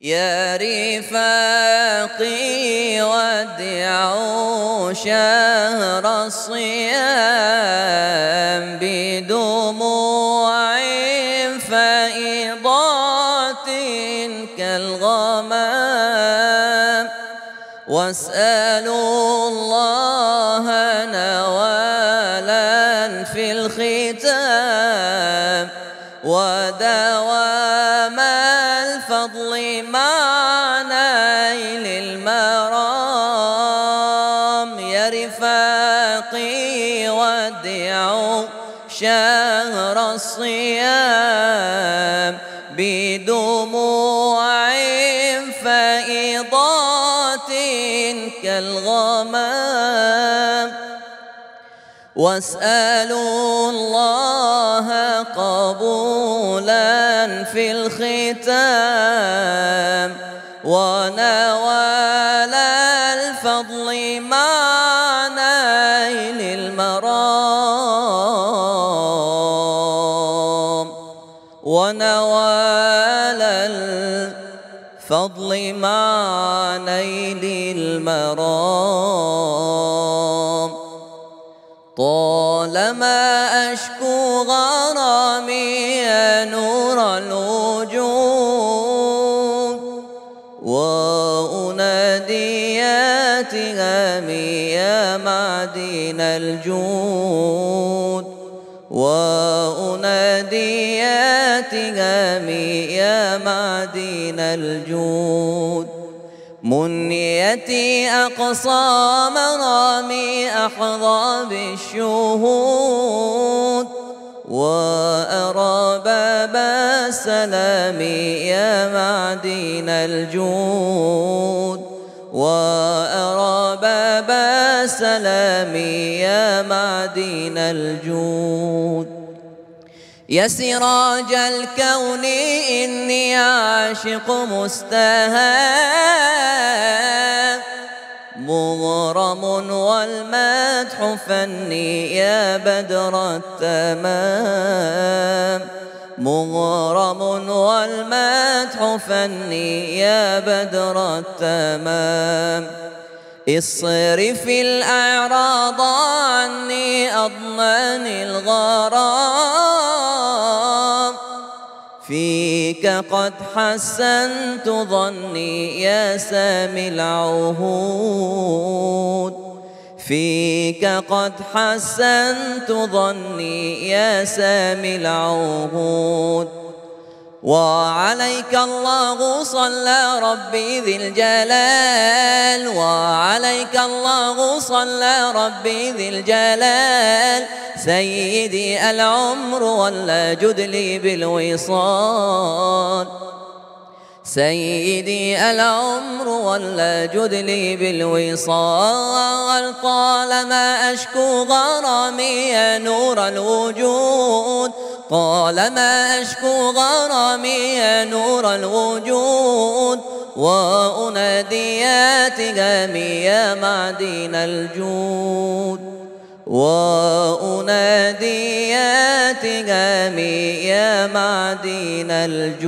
يا رفاقي ودعوا شهر الصيام بدموع فائضات كالغمام. واسألوا الله نوالا في الختام. ودوام الفضل مع نيل المرام يا رفاقي ودعوا شهر الصيام بدموع فائضات كالغمام واسألوا الله قبولا في الختام ونوال الفضل مع نيل المرام ونوال الفضل مع نيل المرام طالما أشكو غرامي يا نور الوجود وأناديات غامي يا معدن الجود وأناديات غامي يا معدن الجود منيتي أقصى مرامي أحظى بالشهود وأرى باب السلام يا معدن الجود وأرى باب السلام يا معدن الجود يا سراج الكون إني عاشق مستهان. مغرم والمدح فني يا بدر التمام. مغرم والمدح فني يا بدر التمام. اصرف الأعراض عني أضمن الغرام. فيك قد حسنت ظني يا سامي العهود. فيك قد حسنت ظني يا سامي العهود. وعليك الله صلى ربي ذي الجلال وعليك الله صلى ربي ذي الجلال. سيدي العمر ولا جد لي بالوصال. سيدي العمر ولا جد لي بالوصال. طالما أشكو غرامي نور الوجود. طالما أشكو غرامي نور الوجود وأناديات غامي يا معدن الجود وأناديات غامي يا معدن الجود